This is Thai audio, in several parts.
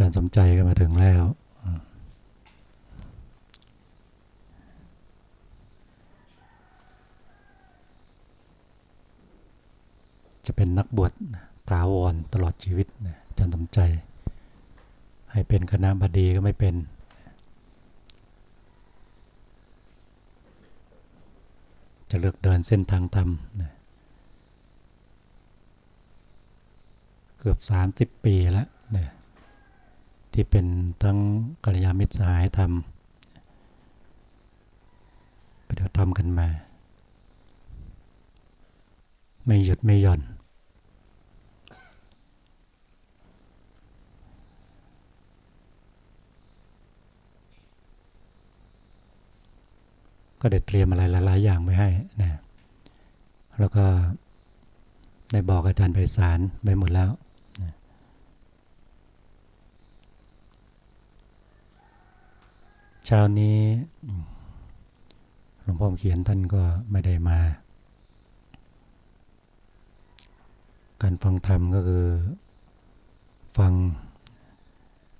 อาจารย์สมใจก็มาถึงแล้ว จะเป็นนักบวชถาวรตลอดชีวิตอาจารย์สมใจ ให้เป็นคณะบดีก็ไม่เป็นจะเลือกเดินเส้นทางธรรมเกือบ 30 ปีแล้วนะ ที่เป็นทั้งกัลยาณมิตรสหายธรรมปฏิบัติธรรมกันมา ไม่หยุดไม่หย่อน ก็ได้เตรียมอะไรหลายๆ อย่างไว้ให้นะแล้วก็ได้บอกอาจารย์ไพศาลไปหมดแล้วเช้านี้หลวงพ่อเขียนท่านก็ไม่ได้มา การฟังธรรมก็คือฟัง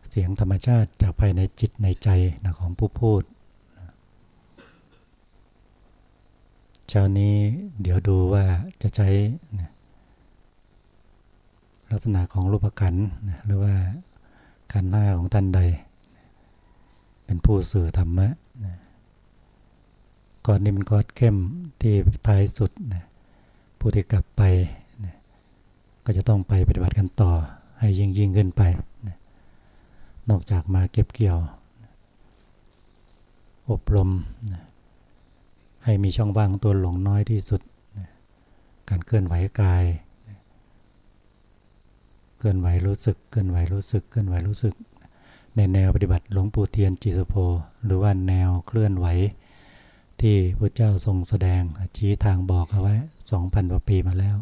เสียงธรรมชาติจากภายในจิตในใจนะของผู้พูดเช้านี้เดี๋ยวดูว่าจะใช้ลักษณะของรูปขันหรือว่าขันหน้าของท่านใด เป็นผู้สื่อธรรมะก่อนนี้มันกอดเข้มที่ท้ายสุดผู้ที่กลับไปก็จะต้องไปปฏิบัติกันต่อให้ยิ่งยิ่งขึ้นไปนอกจากมาเก็บเกี่ยวอบรมให้มีช่องว่างตัวหลงน้อยที่สุดการเคลื่อนไหวกายเคลื่อนไหวรู้สึกเคลื่อนไหวรู้สึกเคลื่อนไหวรู้สึก ในแนวปฏิบัติหลวงปู่เทียนจิตโพหรือว่าแนวเคลื่อนไหว ที่พระเจ้าทรงแสดงชี้ทางบอกเอาไว้สองพันกว่าปีมาแล้ว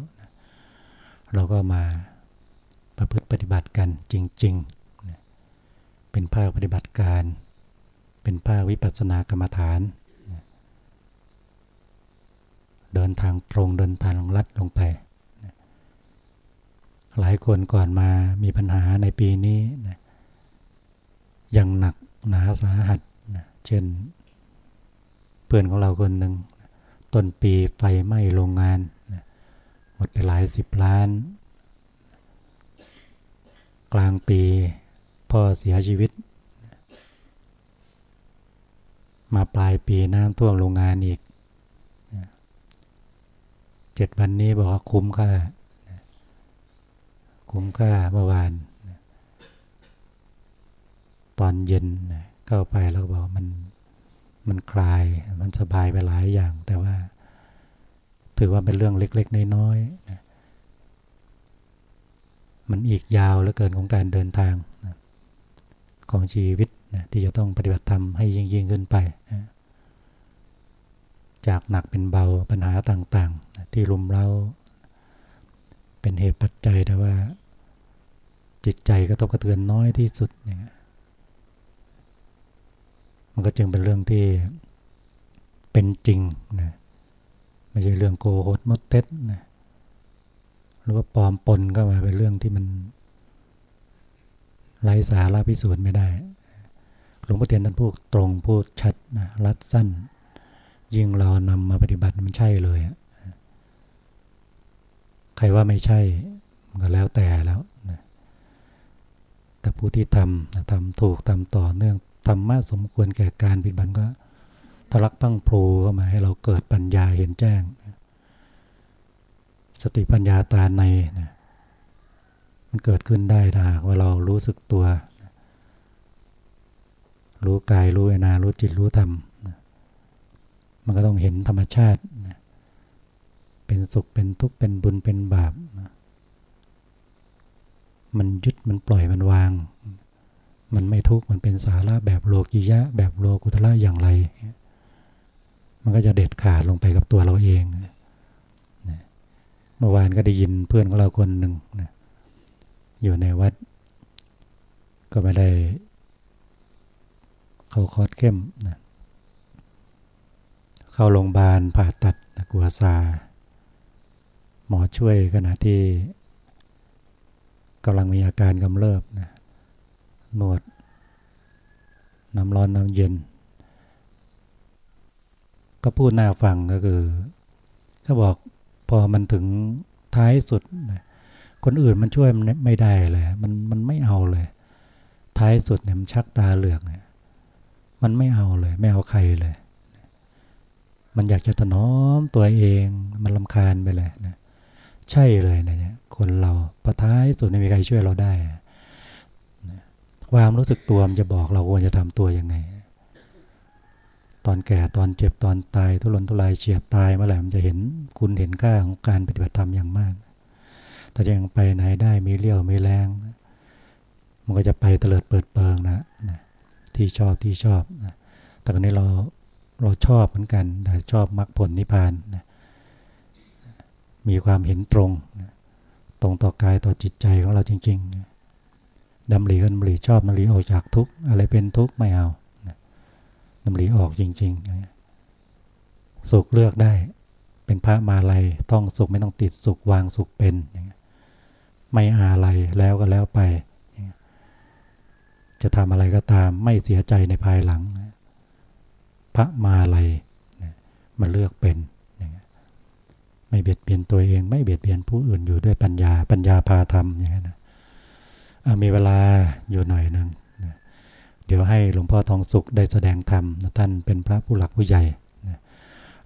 เราก็มาประพฤติปฏิบัติกันจริง ๆ เป็นภาคปฏิบัติการ เป็นภาควิปัสสนากรรมฐาน เดินทางตรงเดินทางลัดลงไปหลายคนก่อนมามีปัญหาในปีนี้นะ อยังหนักหนาสาหัสนะเช่น เพื่อนของเราคนหนึ่งต้นปีไฟไหม้โรงงานนะหมดไปหลายสิบล้าน กลางปีพ่อเสียชีวิต มาปลายปีน้ำท่วมโรงงานอีกเจ็ดวันนี้บอกว่าคุ้มค่า คุ้มค่าเมื่อวาน ตอนเย็นเข้าไปแล้วบอกมันมันคลายมันสบายไปหลายอย่าง แต่ว่า ถือว่าเป็นเรื่องเล็ก ๆ น้อยๆมันอีกยาวเหลือเกินของการเดินทางของชีวิตที่จะต้องปฏิบัติธรรมให้ยิ่งยิ่งขึ้นไปจากหนักเป็นเบาปัญหาต่างๆที่รุมเราเป็นเหตุปัจจัยแต่ว่า จิตใจก็ต้องกระเทือนน้อยที่สุดอย่าง มันก็จึงเป็นเรื่องที่เป็นจริงนะไม่ใช่เรื่องโกหกมดเท็จนะหรือว่าปลอมปนก็มาเป็นเรื่องที่มันไร้สาระพิสูจน์ไม่ได้ หลวงพ่อเทียนท่านพูดตรงพูดชัดนะรัดสั้น ยิ่งเรานำมาปฏิบัติมันใช่เลยใครว่าไม่ใช่ก็แล้วแต่แล้วนะแต่ผู้ที่ทำทำถูกทำต่อเนื่อง ทำมาสมควรแก่การปิดบันก็ทะลักตั้งพลูเข้ามาให้เราเกิดปัญญาเห็นแจ้ง สติปัญญาตาในนะมันเกิดขึ้นได้ถ้าหากว่าเรารู้สึกตัว รู้กายรู้เวนารู้จิตรู้ธรรมมันก็ต้องเห็นธรรมชาติ เป็นสุขเป็นทุกข์เป็นบุญเป็นบาป มันยึดมันปล่อยมันวาง มันไม่ทุกข์มันเป็นสาระแบบโลกิยะ แบบโลกุตละอย่างไร มันก็จะเด็ดขาดลงไปกับตัวเราเองเมื่อวานก็ได้ยินเพื่อนของเราคนหนึ่งอยู่ในวัด ก็ไม่ได้ เข้าคอร์สเข้มนะเข้าโรงพยาบาลผ่าตัดกัวซา หมอช่วยขณะที่กำลังมีอาการกำเริบนะ นวด น้ำร้อนน้ำเย็น ก็พูดหน้าฟังก็คือเขาบอกพอมันถึงท้ายสุด คนอื่นมันช่วยมันไม่ได้เลย มันมันไม่เอาเลย ท้ายสุดเนี่ยมันชักตาเหลือกเนี่ย มันไม่เอาเลย ไม่เอาใครเลย มันอยากจะถนอมตัวเอง มันลำคาญไปเลยนะ ใช่เลยนะเนี่ยคนเราพอท้ายสุดไม่มีใครช่วยเราได้ ความรู้สึกตัวมันจะบอกเราควรจะทำตัวยังไง ตอนแก่ตอนเจ็บตอนตายทุรนทุรายเฉียดตายเมื่อไหร่มันจะเห็นคุณเห็นค่าของการปฏิบัติธรรมอย่างมาก แต่ยังไปไหนได้มีเลี้ยวมีแรง มันก็จะไปเตลิดเปิดเปิงนะนะที่ชอบที่ชอบนะแต่ครั้นี้เราเราชอบเหมือนกันแต่ชอบมรรคผลนิพพานนะมีความเห็นตรงนะตรงต่อกายต่อจิตใจของเราจริง ๆ ดำริกันดำริชอบดำริออกจากทุกอะไรเป็นทุกไม่เอาดำริออกจริงๆ สุขเลือกได้ เป็นพระมาลัยต้องสุขไม่ต้องติดสุขวางสุขเป็น ไม่อาลัยแล้วก็แล้วไป จะทำอะไรก็ตามไม่เสียใจในภายหลัง พระมาลัยมันเลือกเป็นไม่เบียดเบียนตัวเอง ไม่เบียดเบียนผู้อื่นอยู่ด้วยปัญญาปัญญาพาธรรมอย่างนี้นะ มีเวลาอยู่หน่อยหนึ่งนะเดี๋ยวให้หลวงพ่อทองสุขได้แสดงธรรมนะท่านเป็นพระผู้หลักผู้ใหญ่นะ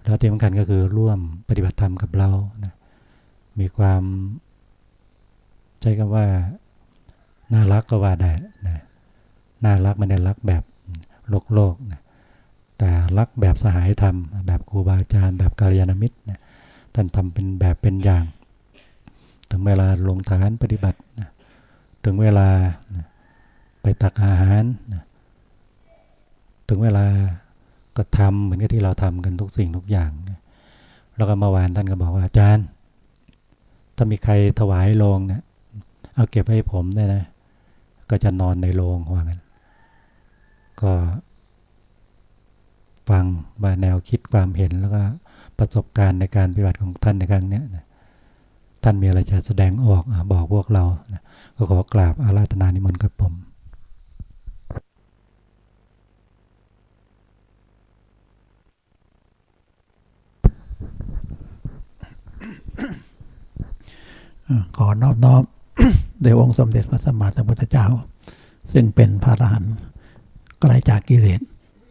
แล้วที่สำคัญก็คือร่วมปฏิบัติธรรมกับเรานะมีความใช้คำว่าน่ารักก็ว่าได้นะน่ารักไม่ได้รักแบบโลกโลกนะแต่รักแบบสหายธรรม แบบครูบาอาจารย์ แบบกาลยานมิตรนะท่านทำเป็นแบบเป็นอย่าง ถึงเวลาลงทานปฏิบัตินะ ถึงเวลาไปตักอาหาร ถึงเวลาก็ทำเหมือนกับที่เราทำกันทุกสิ่งทุกอย่าง แล้วก็เมื่อวานท่านก็บอกว่าอาจารย์ ถ้ามีใครถวายโลงเนะี่ยเอาเก็บให้ผมได้นะ ก็จะนอนในโรงว่างั้นก็ฟังว่าแนวคิดความเห็นแล้วก็ประสบการณ์ในการปฏิบัติของท่านในครั้งนี้นะ ท่านมีอะไรจะแสดงออกบอกพวกเรา ก็ขอกราบอาราธนานิมนต์กับผมขอนอบน้อมเดวองค์สมเด็จพระสัมมาสัมพุทธเจ้า ซึ่งเป็นพระอรหันต์ไกลจากกิเลส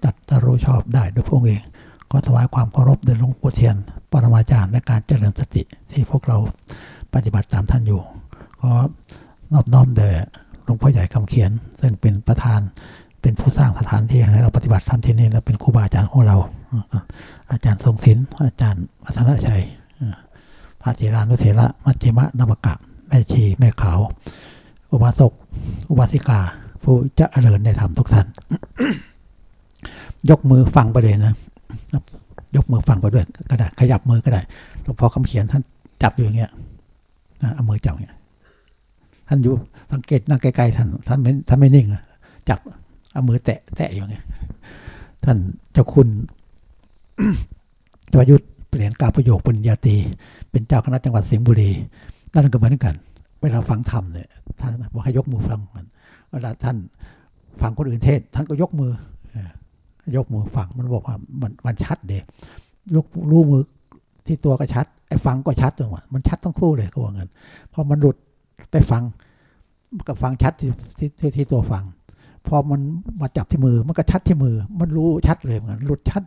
ตัดตรู้ชอบได้ด้วยพระองค์เอง ขอถวายความเคารพแด่หลวงปู่เทียน ปรมาจารย์ในการเจริญสติที่พวกเราปฏิบัติตามท่านอยู่ขอนอบน้อมแด่หลวงพ่อใหญ่คำเขียน ซึ่งเป็นประธานเป็นผู้สร้างสถานที่ให้เราปฏิบัติธรรมที่นี่และเป็นครูบาอาจารย์ของเรา อาจารย์ทรงศิลป์อาจารย์วัฒนชัยพระเถรานุเถระมัจจิมะนบกะแม่ชีแม่ขาวอุบาสกอุบาสิกา ผู้จะเจริญในธรรมทุกท่าน ยกมือฟังไปเลยนะ ยกมือฟังไปด้วยก็ได้ขยับมือก็ได้หลวงพ่อคำเขียนท่านจับอยู่อย่างเงี้ยนะเอามือจับอย่างเงี้ยท่านอยู่สังเกตนั่งใกล้ๆท่านท่านไม่ท่านไม่นิ่งนะจับเอามือแตะแตะอย่างเงี้ยท่านเจ้าคุณประยุทธ์เปลี่ยนกาประโยคปริญญาตีเป็นเจ้าคณะจังหวัดสิงห์บุรีนั่นก็เหมือนกัน เวลาฟังธรรมเนี่ยท่านบอกให้ยกมือฟังมันเวลาท่านฟังคนอื่นเทศ ท่านก็ยกมือ ยกมือฟังมันบอกว่ามันมันชัดเด็ยกรู้มือที่ตัวก็ชัด ไอ้ฟังก็ชัดจังหวะมันชัดทั้งคู่เลยก็ว่างั้นพอมันหลุดไปฟังก็ฟังชัดที่ที่ที่ตัวฟัง พอมันมาจับที่มือมันก็ชัดที่มือ มันรู้ชัดเลยเหมือนหลุดชัด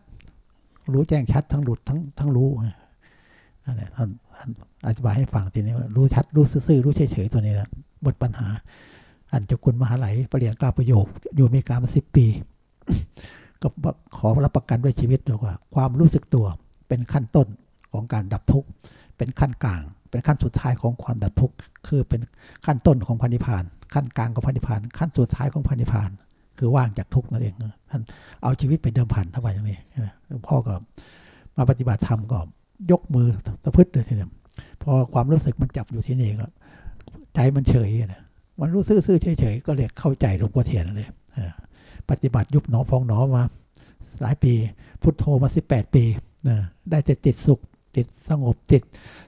รู้แจ้งชัดทั้งหลุดทั้งทั้งรู้นั่นแหละท่านท่านอธิบายให้ฟังทีนี้ว่ารู้ชัดรู้ซื่อรู้เฉยๆตัวนี้แหละหมดปัญหา อันเจ้าคุณมหาไหลปรริญญาก้าประโยคอยู่อเมริกามาสิบปี ก็ขอรับประกันด้วยชีวิตด้วยว่า ความรู้สึกตัวเป็นขั้นต้นของการดับทุกข์เป็นขั้นกลาง เป็นขั้นสุดท้ายของความดับทุกข์คือเป็นขั้นต้นของพันิพาน ขั้นกลางของพันิพาน ขั้นสุดท้ายของพันิพาน คือว่างจากทุกข์นั่นเองท่านเอาชีวิตเป็นเดิมพันทำไมอย่างนี้หลวงพ่อก็มาปฏิบัติธรรมก็ยกมือตะพึดเลยทีเดียวพอความรู้สึกมันจับอยู่ที่นี่ก็ใจมันเฉยนะมันรู้ซื่อๆเฉยๆก็เรียกเข้าใจหลวงพ่อเทียนเลย ปฏิบัติยุบหนอพองหนอมา หลายปี พุทโธมาสิบแปดปีนะได้แต่ติดสุขติดสงบติด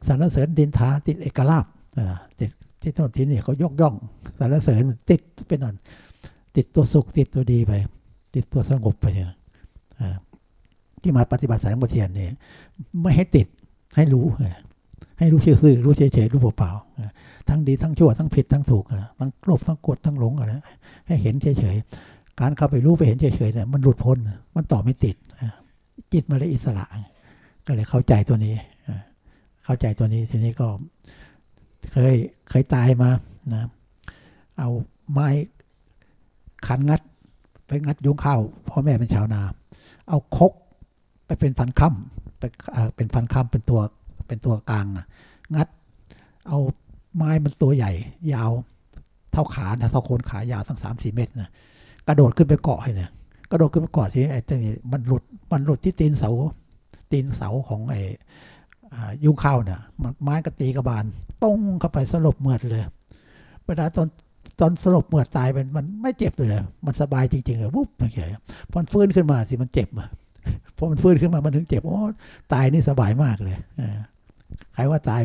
สรรเสริญดินทาติดเอกลาภนะติดที่ต้นที่นี่เขายกย่องสรรเสริญติดเป็นนั่นติดตัวสุขติดตัวดีไป ติดตัวสงบไปนี่ยที่มาปฏิบัติสายบทเทียนเนี่ยไม่ให้ติดให้รู้ ให้รู้ชื่อรู้เฉยๆรู้เปล่าๆทั้งดีทั้งชั่วทั้งผิดทั้งถูกทั้งโลภทั้งกดทั้งหลงอะไรให้เห็นเฉยๆ การเข้าไปรู้ไปเห็นเฉยๆเนี่ยมันหลุดพ้น มันต่อไม่ติด จิตมันเลยอิสระ ก็เลยเข้าใจตัวนี้ เข้าใจตัวนี้ทีนี้ก็เคยเคยตายมานะเอาไม้ขันงัด ไปงัดยุงข้าวพ่อแม่เป็นชาวนา เอาคกไปเป็นฟันค่ำไปเป็นฟันค่ำเป็นตัวเป็นตัวกลางงัด เอาไม้มันตัวใหญ่ ยาวเท่าขาเท่าโคนขายาวทั้งสามสี่เมตรนะ กระโดดขึ้นไปเกาะเนี่ยกระโดดขึ้นไปเกาะที่ไอ้ตัวนี้มันหลุดมันหลุดที่ตีนเสา ตีนเสาของไอ้ยุงข้าวเนี่ยมันไม้กระตีกระบาลป้งเข้าไปสลบเหมือดเลยเวลาตอนตอนสลบเหมือดตายมันมันไม่เจ็บเลย มันสบายจริงๆเลยวุบไม่ใช่พอฟื้นขึ้นมาสิมันเจ็บอะพอมันฟื้นขึ้นมามันถึงเจ็บโอ้ตายนี่สบายมากเลยใครว่าตาย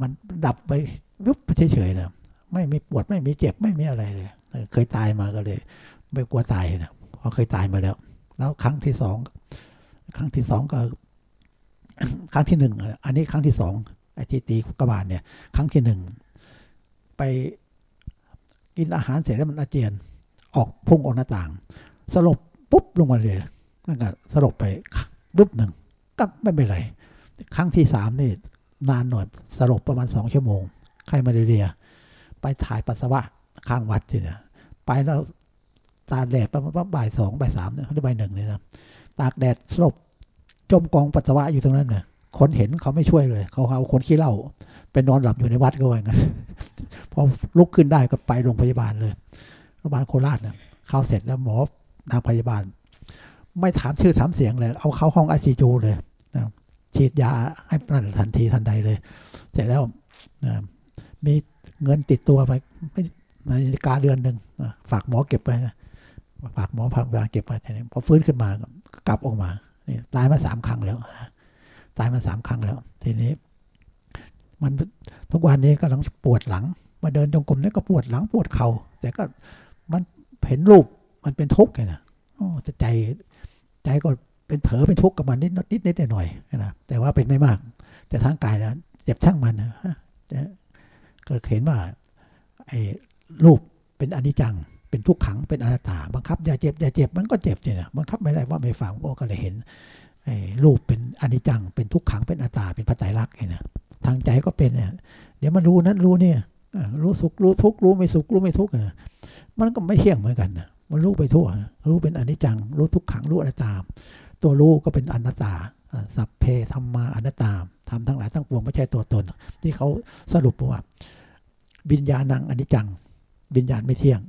มันดับไปวุบเฉยๆนะไม่มีปวดไม่มีเจ็บไม่มีอะไรเลย เคยตายมาก็เลย ไม่กลัวตายนะเพราะเคยตายมาแล้ว แล้วครั้งที่สองครั้งที่สองก็ ครั้งที่หนึ่งอันนี้ครั้งที่สองไอ้ที่ตีกระบาลเนี่ย ครั้งที่หนึ่งไปกินอาหารเสร็จแล้วมันอาเจียน ออกพุ่งออกหน้าต่าง สลบปุ๊บลงมาเลยนั่นก็สลบไปปุ๊บหนึ่งก็ไม่เป็นไร ครั้งที่สามนี่นานหน่อยสลบประมาณสองชั่วโมงไข้มาเรีย ไปถ่ายปัสสาวะ ข้างวัดทีเนี่ยไปแล้วตากแดดประมาณบ่ายสองบ่ายสามเนี่ยหรือบ่ายหนึ่งเนี่ยนะตากแดดสลบจมกองปัสสาวะอยู่ตรงนั้นเนี่ยคนเห็นเขาไม่ช่วยเลย เขาเอาคนขี้เหล้าไปนอนหลับอยู่ในวัดก็ว่างั้นพอลุกขึ้นได้ก็ไปโรงพยาบาลเลยโรงพยาบาลโคราชเนี่ยเข้าเสร็จแล้วหมอนางพยาบาล ไม่ถามชื่อถามเสียงเลย เอาเข้าห้องไอซีจูเลยนะฉีดยาให้นั่นทันทีทันใดเลย เสร็จแล้วนะมีเงินติดตัวไปไม่ นาฬิกาเดือนหนึ่งฝากหมอเก็บไปนะฝากหมอพยาบาเก็บไปพอฟื้นขึ้นมากลับออกมานี่ตายมาสามครั้งแล้วตายมาสามครั้งแล้ว ทีนี้ มันทุกวันนี้กำลังปวดหลัง มาเดินจงกรมนี่ก็ปวดหลังปวดเขา่าแต่ก็มันเห็นรูปมันเป็นทุกข์ไงนะโอ้ใจใจก็เป็นเผลอเป็นทุกข์กับมันนิดนิดนิดหน่อยนะแต่ว่าเป็นไม่มาก แต่ทางกายนะเจ็บช่างมันนะก็เห็นว่าไอ้ รูปเป็นอนิจจัง เป็นทุกขังเป็นอนัตตา บังคับอย่าเจ็บอย่าเจ็บมันก็เจ็บเนี่ยบังคับไม่ได้ว่าไม่ฟังโอ้ก็เลยเห็นรูปเป็นอนิจจัง เป็นทุกขังเป็นอนัตตา เป็นปัจจัยรักเนี่ยทางใจก็เป็นเนี่ยเดี๋ยวมันรู้นั้นรู้เนี่ยรู้สุขรู้ทุกข์รู้ไม่สุขรู้ไม่ทุกข์นะมันก็ไม่เที่ยงเหมือนกันนะมันรู้ไปทั่ว รู้เป็นอนิจจัง รู้ทุกขังรู้อนัตตา ตัวรู้ก็เป็นอนัตตาสัพเพธรรมาอนัตตาทำทั้งหลายทั้งปวงไม่ใช่ตัวตน ที่เขาสรุปว่าวิญญาณังอนิจจัง วิญญาณไม่เที่ยง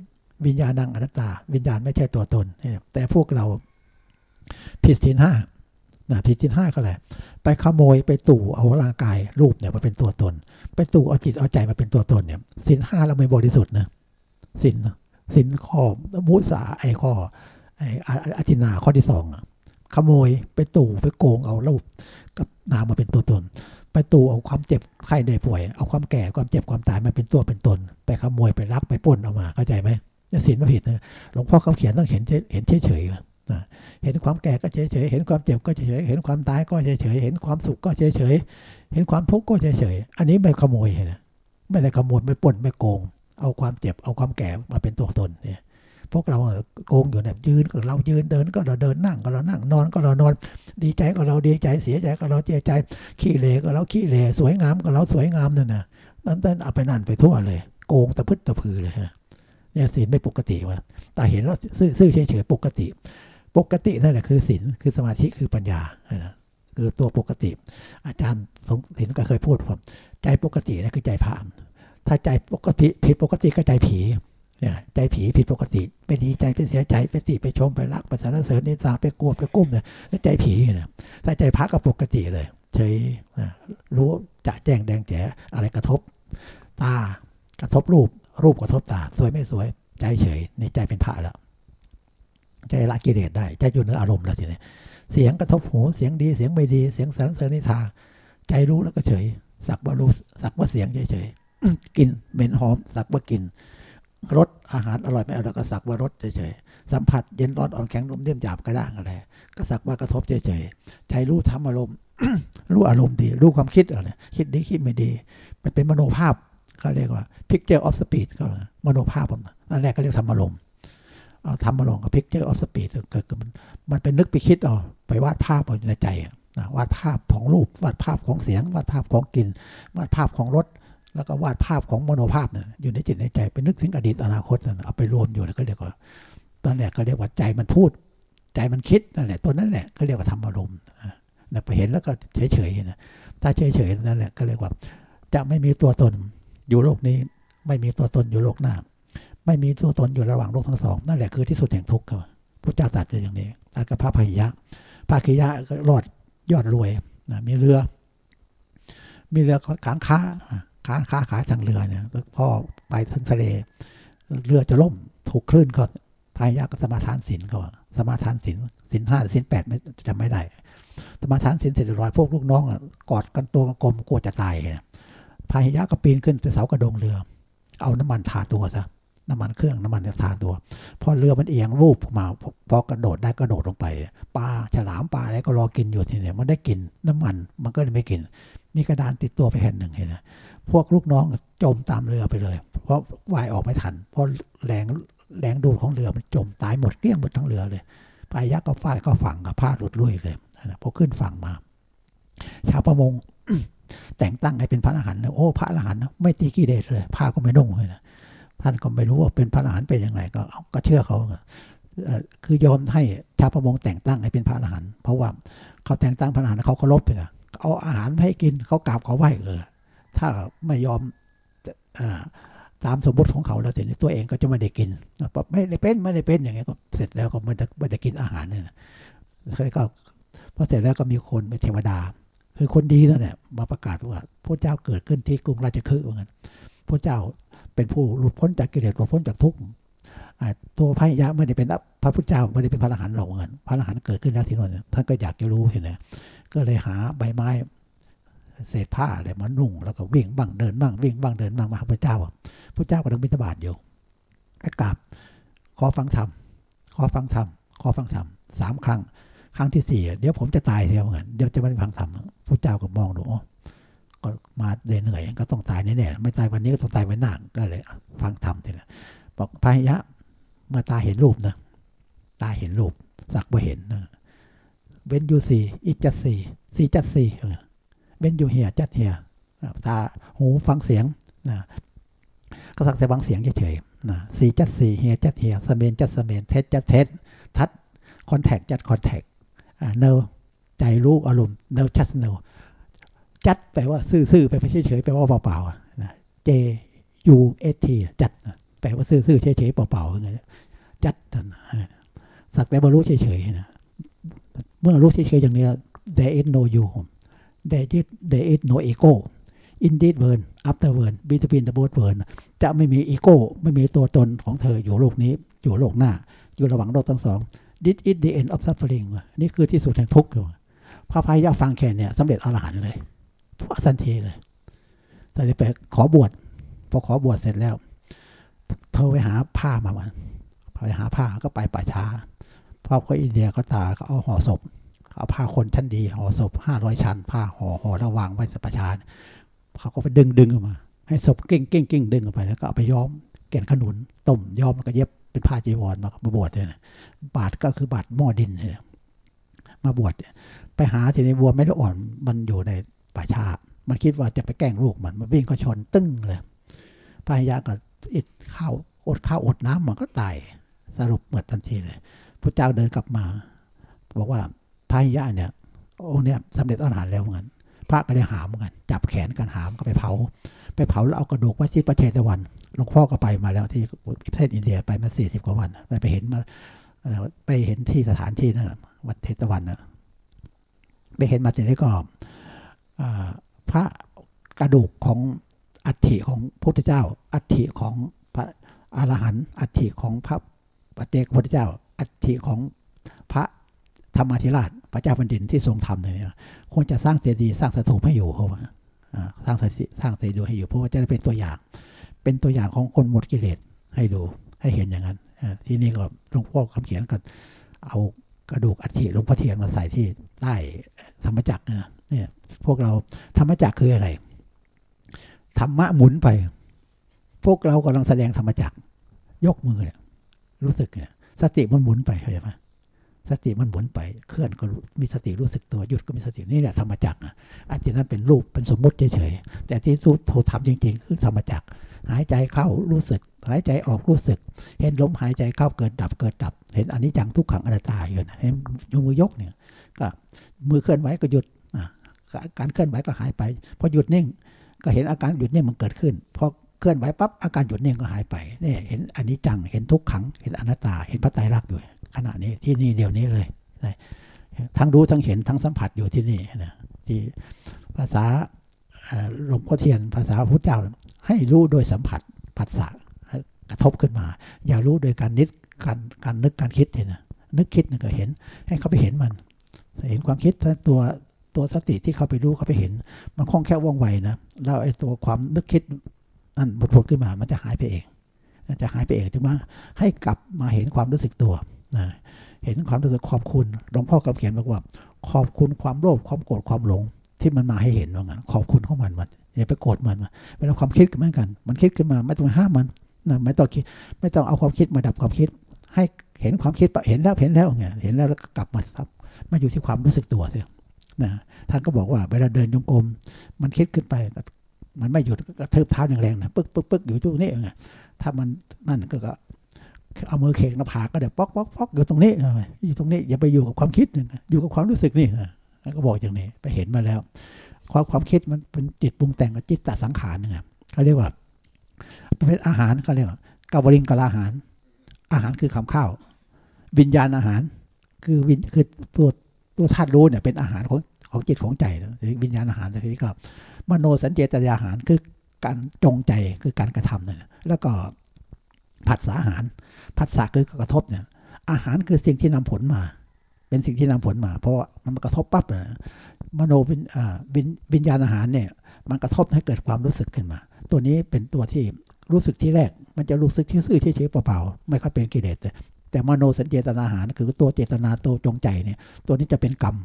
วิญญาณังอนัตตา วิญญาณไม่ใช่ตัวตน แต่พวกเราผิดศีลห้านะผิดศีลห้าก็แหละ ไปขโมยไปตู่เอาร่างกายรูปเนี่ยมาเป็นตัวตน ไปตู่เอาจิตเอาใจมาเป็นตัวตนเนี่ยศีลห้าเราไม่บริสุทธิ์นะศีลศีลข้อมุสาไอข้อไออธินาข้อที่สองขโมยไปตู่ไปโกงเอารูปกับ นามมาเป็นตัวตน ไปตู่เอาความเจ็บไข้ได้ป่วย เอาความแก่ความเจ็บความตายมาเป็นตัวเป็นตน ไปขโมยไปลักไปป้นเอามาเข้าใจไหมศีลไม่ผิดนะหลวงพ่อเขาเขียนต้องเห็นเห็นเฉยๆนะเห็นความแก่ก็เฉยๆเห็นความเจ็บก็เฉยๆเห็นความตายก็เฉยๆเห็นความสุขก็เฉยๆเห็นความทุกข์ก็เฉยๆอันนี้ไม่ขโมยนะไม่ได้ขโมยไม่ปล้นไม่โกง เอาความเจ็บเอาความแก่มาเป็นตัวตนเนี่ย พวกเราโกงอยู่เนี่ยยืนก็เรายืนเดินก็เราเดินนั่งก็เรานั่งนอนก็เรานอน ดีใจก็เราดีใจเสียใจก็เราเสียใจ ขี้เลก็เราขี้เลสวยงามก็เราสวยงามนั่นนะนั่นเอาไปนั่นไปทั่วเลย โกงตะพึดตะพือเลยฮะเนี่ยศีลไม่ปกติว่ะแต่เห็นว่าซื่อเฉยๆปกติ ปกตินั่นแหละคือศีลคือสมาธิคือปัญญานะคือตัวปกติ อาจารย์สงศิลก็เคยพูดผมใจปกตินะคือใจพามถ้าใจปกติผิดปกติก็ใจผี เนี่ยใจผีผิดปกติ ไปดีใจไปเสียใจไปติไปชมไปรักไปสรรเสริญนิสาไปกลัวไปกุ้มเนี่ยแล้วใจผีเนี่ยถ้าใจพระก็ปกติเลยเฉยรู้จะแจ้งแดงแจ๋อะไรกระทบ ตากระทบรูปรูปกระทบตา สวยไม่สวย ใจเฉยในใจเป็นพระแล้วใจละกิเลสได้ใจอยู่เหนืออารมณ์แล้วทีนี้เสียงกระทบหูเสียงดีเสียงไม่ดีเสียงสรรเสริญนิทา ใจรู้แล้วก็เฉย สักว่ารู้สักว่าเสียงเฉยๆกินเหม็นหอม สักว่ากิน รสอาหารอร่อยไม่อร่อยก็สักว่ารสเฉยๆสัมผัสเย็นร้อนอ่อนแข็งนุ่มเนียมหยาบกระด้างอะไรก็สักว่ากระทบเฉยๆใจรู้ทำอารมณ์รู้อารมณ์ดีรู้ความคิดอะไรคิดดีคิดไม่ดีมันเป็นมโนภาพเขาเรียกว่า picture of speed ก็มโนภาพผมอันแรกก็เรียกธรรมอารมณ์เอาธรรมอารมณ์กับ picture of speed ก็คือมันมันเป็นนึกไปคิดเอาไปวาดภาพเอาในใจวาดภาพของรูปวาดภาพของเสียง วาดภาพของกลิ่นวาดภาพของรส แล้วก็วาดภาพของมโนภาพเนี่ยอยู่ในจิตในใจไปนึกถึงอดีตอนาคตนะเอาไปรวมอยู่แล้วก็เรียกว่าตอนแรกก็เรียกว่าใจมันพูด ใจมันคิดนั่นแหละตัวนั้นแหละก็เรียกว่าธรรมอารมณ์นะไปเห็นแล้วก็เฉยๆนะถ้าเฉยๆนั่นแหละก็เรียกว่า จะไม่มีตัวตนอยู่โลกนี้ ไม่มีตัวตนอยู่โลกหน้า ไม่มีตัวตนอยู่ระหว่างโลกทั้งสองนั่นแหละคือที่สุดแห่งทุกข์ครับพระเจ้าตรัสอย่างนี้ตัดกับพระพิยะพระพิยะก็รอดยอดรวยนะมีเรือ มีเรือการค้า การค้าขายทางเรือเนี่ยพ่อไปทะเล เรือจะล่มถูกคลื่นก็พายะก็สมาทานศีลก็สมาทานศีลศีลห้าศีลแปดไม่จำไม่ได้สมาทานศีลเสร็จเรียบร้อยพวกลูกน้องกอดกันตัวกลมกลัวจะตายพายะก็ปีนขึ้นไปเสากระดงเรือ เอาน้ำมันทาตัวซะน้ำมันเครื่องน้ำมันทาตัว พอเรือมันเอียงวูบมาพอกระโดดได้กระโดดลงไปปลาฉลามปลาอะไรก็รอกินอยู่ทีเนี่ยมันได้กินน้ำมันมันก็เลยไม่กินมีกระดานติดตัวไปแผ่นหนึ่งเห็นไหม พวกลูกน้องจมตามเรือไปเลย เพราะว่ายออกไม่ทัน เพราะแรงแรงดูดของเรือมันจมตายหมดเกลี้ยงหมดทั้งเรือเลยพายักษ์ก็ฟาดก็ฝังกับผ้าหลุดลุ่ยเลยนะพอขึ้นฝั่งมา ชาวประมงแต่งตั้งให้เป็นพระอรหันต์โอ้พระอรหันต์ไม่ตีกิเลสเลยผ้าก็ไม่นุ่งเลยนะท่านก็ไม่รู้ว่าเป็นพระอรหันต์เป็นยังไงก็ก็เชื่อเขาคือยอมให้ชาวประมงแต่งตั้งให้เป็นพระอรหันต์เพราะว่าเขาแต่งตั้งพระอรหันต์เขาเคารพไปนะเอาอาหารให้กินเขากราบเขาไหว้เออ ถ้าไม่ยอมตามสมมติของเขาแล้วเสร็จตัวเองก็จะไม่ได้กินไม่ได้เป็นไม่ได้เป็นอย่างเงี้ยก็เสร็จแล้วก็ไม่ได้ไม่ได้กินอาหารเนี่ยก็พอเสร็จแล้วก็มีคนเป็นเทวดา คือคนดีนั่นแหละมาประกาศว่าพระเจ้าเกิดขึ้นที่กรุงราชคฤห์เหมือนกันพระเจ้าเป็นผู้หลุดพ้นจากกิเลสหลุดพ้นจากทุกข์ตัวพระยะไม่ได้เป็นพระพุทธเจ้าไม่ได้เป็นพระอรหันต์หรอกเหมือนพระอรหันต์เกิดขึ้นแล้วที่นั่นท่านก็อยากจะรู้เห็นไหมก็เลยหาใบไม้ เศษผ้าอะไรมานุ่งแล้วก็วิ่งบ้างเดินบ้างวิ่งบ้างเดินบ้างมาหาพระเจ้าพระเจ้ากำลังบิณฑบาตอยู่กราบขอฟังธรรมขอฟังธรรมขอฟังธรรมสามครั้ง ครั้งที่สี่เดี๋ยวผมจะตายเสียเหมือนเดี๋ยวจะไม่ได้ฟังธรรมพระเจ้าก็มองดูก็มาเหนื่อยก็ต้องตายแน่ๆไม่ตายวันนี้ก็ต้องตายวันหน้าก็เลย ฟังธรรมทีละบอกพายะเมื่อตาเห็นรูปนะตาเห็นรูปสักว่าเห็นนะเว้นยูสีอีจัดสี่สี่จัดสี่ เว้นอยู่เหียจัดเหียตาหูฟังเสียงนะก็สักแต่ฟังเสียงเฉยๆนะ see just see hear just hear smell just smell taste just taste touch contact just contact เนอใจรู้อารมณ์ know just knowจัดแปลว่าซื่อๆไปเฉยๆแปลว่าเปล่าๆนะ J U S T จัดแปลว่าซื่อๆเฉยๆเปล่าๆอย่างเงี้ยจัดสักแต่บรรลุเฉยๆนะเมื่อรู้เฉยๆอย่างนี้ there is no you there is there is no ego in this world after world between the both world จะไม่มีอีโก้ไม่มีตัวตนของเธออยู่โลกนี้อยู่โลกหน้า อยู่ระหว่างโลกทั้งสอง this is the end of suffering นี่คือที่สุดแห่งทุกข์พระพายาฟังแค่เนี่ยสำเร็จอรหันต์เลยพระทันทีเลยตอนนี้ไปขอบวชพอขอบวชเสร็จแล้ว เธอไปหาผ้ามาวันไปหาผ้าก็ไปป่าช้าพ่อก็อินเดียก็ตาเขาเอาห่อศพ เอาผ้าคนชั้นดีห่อศพห้าร้อยชั้น ผ้าห่อห่อระวางไว้สประชานเขาก็ไปดึงดึงออกมา ให้ศพเก่งเก่งเก่งดึงออกไปแล้วก็เอาไปย้อมแก่นขนุนต้มย้อมแล้วก็เย็บเป็นผ้าจีวรมาบวชเนี่ยบาทก็คือบาทหม้อดินเนี่ยมาบวชไปหาทีนี้วัวไม่ได้อ่อนมันอยู่ในป่าชา มันคิดว่าจะไปแกล้งลูกมันมันวิ่งก็ชนตึ้งเลยพายาก็อิดข้าวอดข้าวอดน้ำมันก็ตายสรุปหมดทันทีเลยพระเจ้าเดินกลับมา บอกว่า พายะเนี่ยองค์เนี่ยสำเร็จอรหันต์แล้วเหมือนกันพระก็เลยหามกัน จับแขนกันหามก็ไปเผา ไปเผาแล้วเอากระดูกไว้ที่ประเทศตะวันหลวงพ่อก็ไปมาแล้วที่ประเทศอินเดียไปมาสี่สิบกว่าวันไปเห็นมาไปเห็นที่สถานที่นั่นวัดเทตะวันนะไปเห็นมาทีนี้ก็พระกระดูกของอัฐิของพระพุทธเจ้า อัฐิของพระอรหันต์อัฐิของพระปัจเจกพุทธเจ้า อัฐิของพระ รรมธิราชพระเจ้าแผ่นดินที่ทรงทำเนี่ยควรจะสร้างเจดีย์สร้างสถูปให้อยู่เขาว่าสร้างสร้างเจดีย์ให้อยู่เพราะว่าจะได้เป็นตัวอย่าง เป็นตัวอย่างของคนหมดกิเลสให้ดูให้เห็นอย่างนั้นที่นี่ก็หลวงพ่อคำเขียนก็เอากระดูกอัฐิหลวงพ่อเทียนมาใส่ที่ใต้ธรรมจักรนะเนี่ยพวกเราธรรมจักรคืออะไรธรรมะหมุนไป พวกเรากำลังแสดงธรรมจักรยกมือเนี่ยรู้สึกเนี่ยสติมันหมุนไปเข้าใจไหม สติมันหมุนไปเคลื่อนก็มีสติรู้สึกตัวหยุดก็มีสตินี่แหละธรรมจักรนะอาจจะนั้นเป็นรูปเป็นสมมติเฉยๆแต่ที่สุดโททำจริง ๆ คือธรรมจักรหายใจเข้ารู้สึก หายใจออกรู้สึก เห็นลมหายใจเข้าเกิดดับเกิดดับ เห็นอันนี้จังทุกขังอนัตตาอยู่นะเห็นยมือยกเนี่ยก็มือเคลื่อนไหวก็หยุดการเคลื่อนไหวก็หายไปพอหยุดนิ่ง ก็เห็นอาการหยุดนิ่งมันเกิดขึ้นพอเคลื่อนไหวปั๊บอาการหยุดนิ่งก็หายไปนี่เห็นอันนี้จังเห็นทุกขังเห็นอนัตตา เห็นพระไตรลักษณ์อยู่ ขณะนี้ที่นี่เดี๋ยวนี้เลยทั้งรู้ทั้งเห็นทั้งสัมผัสอยู่ที่นี่นะที่ภาษาหลวงพ่อเทียนภาษาพุทธเจ้าให้รู้โดยสัมผัสผัสสะกระทบขึ้นมา อย่ารู้โดยการนิดการการนึกการคิดเห็นนะนึกคิดนี่ก็เห็น ให้เขาไปเห็นมัน เห็นความคิดตัวตัวสติที่เขาไปรู้เขาไปเห็น มันคล่องแคล่วว่องไวนะแล้วไอ้ตัวความนึกคิดนั่นบทผลขึ้นมา มันจะหายไปเองจะหายไปเองถึงว่าให้กลับมาเห็นความรู้สึกตัว นะเห็นความรู้สึกขอบคุณหลวงพ่อกำเขียนบอกว่า ขอบคุณความโลภความโกรธความหลง ที่มันมาให้เห็นว่างั้นขอบคุณของมันมันอย่าไปโกรธมันเวลาความคิดก็เหมือนกัน มันคิดขึ้นมาไม่ต้องห้ามมันนะไม่ต้องคิดไม่ต้องเอาความคิดมาดับความคิด ให้เห็นความคิดเห็นแล้วเห็นแล้วเงี้ยเห็นแล้วกลับมาซับมาอยู่ที่ความรู้สึกตัวเสินะท่านก็บอกว่าเวลาเดินจงกรมมันคิดขึ้นไปมันไม่หยุดก็กระเทิบเท้าแรงๆนะปึ๊กปึ๊กปึ๊กอยู่ตรงนี้ไงถ้ามันนั่นก็ เอามือเข่งหน้าผากก็เดี๋ยวป๊อกป๊อกป๊อกอยู่ตรงนี้อยู่ตรงนี้อย่าไปอยู่กับความคิดหนึ่งอยู่กับความรู้สึกนี่ก็บอกอย่างนี้ไปเห็นมาแล้ว ความความคิดมันเป็นจิตปรุงแต่งกับจิตตสังขารนะเขาเรียกว่าประเป็นอาหารเขาเรียกว่ากาวริงกลาอาหาร อาหารคือคำข้าว วิญญาณอาหาร คือวินคือตัวตัวธาตุรู้เนี่ยเป็นอาหารของของจิตของใจวิญญาณอาหารแต่ทีนี้ก็มโนสัญเจตญาอาหารคือการจงใจคือการกระทำนี่ยแล้วก็ ผัสสาอาหารผัสสะคือกระทบเนี่ย อาหารคือสิ่งที่นำผลมา เป็นสิ่งที่นำผลมา เพราะมันกระทบปั๊บเลยมโนวิญวิญญาณอาหารเนี่ย มันกระทบให้เกิดความรู้สึกขึ้นมา ตัวนี้เป็นตัวที่รู้สึกที่แรก มันจะรู้สึกที่ซื่อที่เฉยเปล่าๆไม่ค่อยเป็นกิเลสแต่มโนสัญเจตนาอาหาร คือตัวเจตนาตัวจงใจเนี่ย ตัวนี้จะเป็นกรรม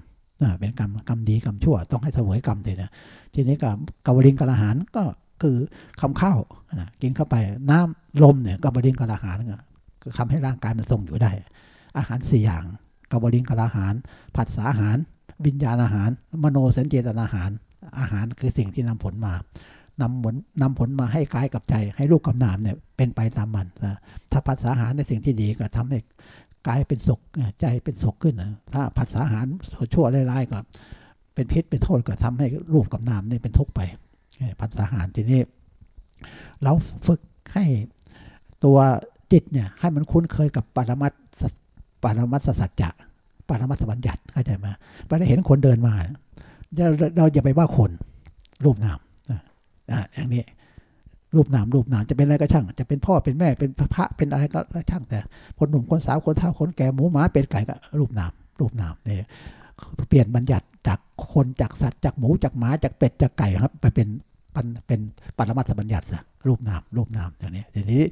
เป็นกรรมกรรมดีกรรมชั่วต้องให้เสวยกรรมเลยนะทีนี้กับกาวลิงกอาหารก็ คือคำข้าวนะกินเข้าไปน้ำลมเนี่ยกับบริงกะอาหารก็ทำให้ร่างกายมันทรงอยู่ได้ อาหารสี่อย่างกับบริงกะอาหาร ผัสสาอาหาร วิญญาณอาหาร มโนสัญเจตนาอาหาร อาหารคือสิ่งที่นำผลมานำผลนำผลมาให้กายกับใจ ให้ลูกกับนามเนี่ยเป็นไปตามมันนะถ้าผัสสาอาหารในสิ่งที่ดีก็ทำให้กายเป็นสุขใจเป็นสุขขึ้นนะถ้าผัสสาอาหารชั่วร้ายๆก็เป็นพิษเป็นโทษก็ทำให้รูปกับนามนี่เป็นทุกข์ไป พันาหารทีนี้เราฝึกให้ตัวจิตเนี่ยให้มันคุ้นเคยกับปรมัตปรมัตสัจจะปรมัตบัญญัติเข้าใจไหมไปได้เห็นคนเดินมา เราอย่าไปว่าคนรูปนามอ่าอย่างนี้รูปนามรูปนามจะเป็นอะไรก็ช่าง จะเป็นพ่อเป็นแม่เป็นพระเป็นอะไรก็ช่างแต่คนหนุ่มคนสาวคนเฒ่าคนแก่หมูหมาเป็นไก่ก็รูปนามรูปนามเนี่ย เปลี่ยนบัญญัติจากคนจากสัตว์จากหมูจากหมาจากเป็ดจากไก่ครับไปเป็นปันเป็นปรมัตถบัญญัติรูปนามรูปนามอย่างนี้ทีนี้